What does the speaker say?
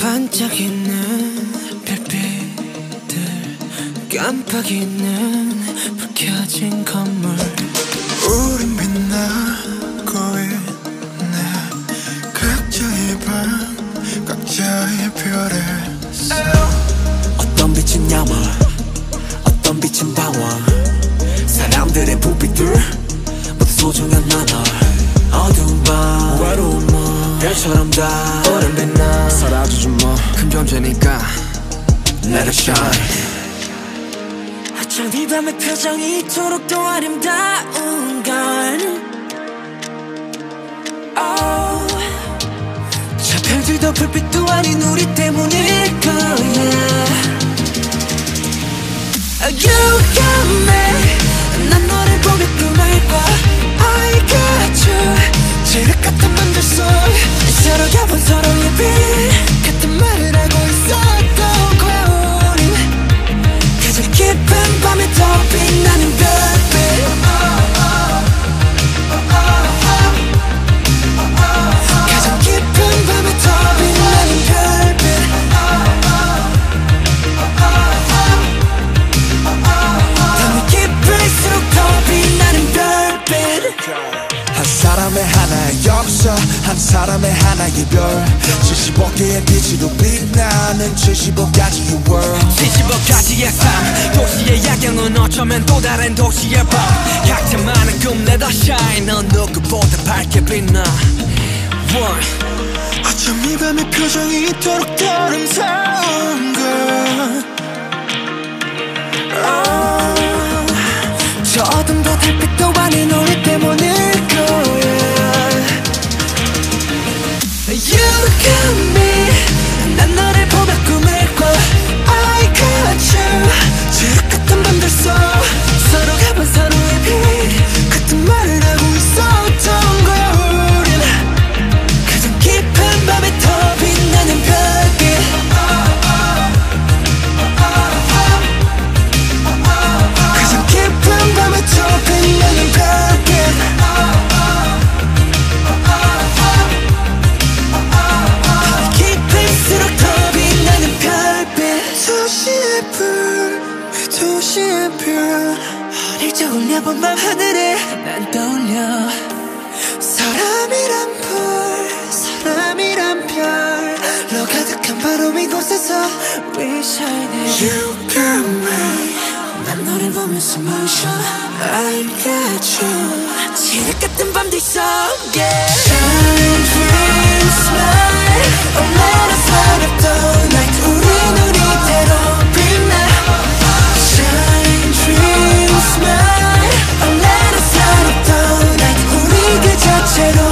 반짝이는 별빛들 깜빡이는 불 켜진 건물. 우린 빛나고 있네. 각자의 방 각자의 별에서 어떤 빛은 야망 어떤 빛은 방황. 사람들의 부비들 모두 소중한 나널 어두운 밤밤 별처럼 다 오랜 빛나 사라지지 뭐큰 존재니까 Let it shine. 어쩜 이 밤의 표정이 이토록 더 아름다운 건 oh. 저 별들도 불빛도 아닌 우리 때문일 거야. You 사람의 하나의 역사 한 사람의 하나의 별. 75개의 빛으로 빛나는 75가지의 world. 75가지의 삶 도시의 야경은 어쩌면 또 다른 도시의 밤. 각자만의 꿈 let us shine. 넌 누구보다 밝게 빛나. One. 어쩜 이 밤의 표정이 이토록 더 아름다운 걸. 저 look at me 도시의 별 어릴 올려본 밤 하늘에 난 떠올려. 사람이란 불 사람이란 별로 가득한 바로 이곳에서 We shining You got me. 난 너를 보면서 멈춰 I got you. 지륵 같은 밤들 속에 Shine, noche no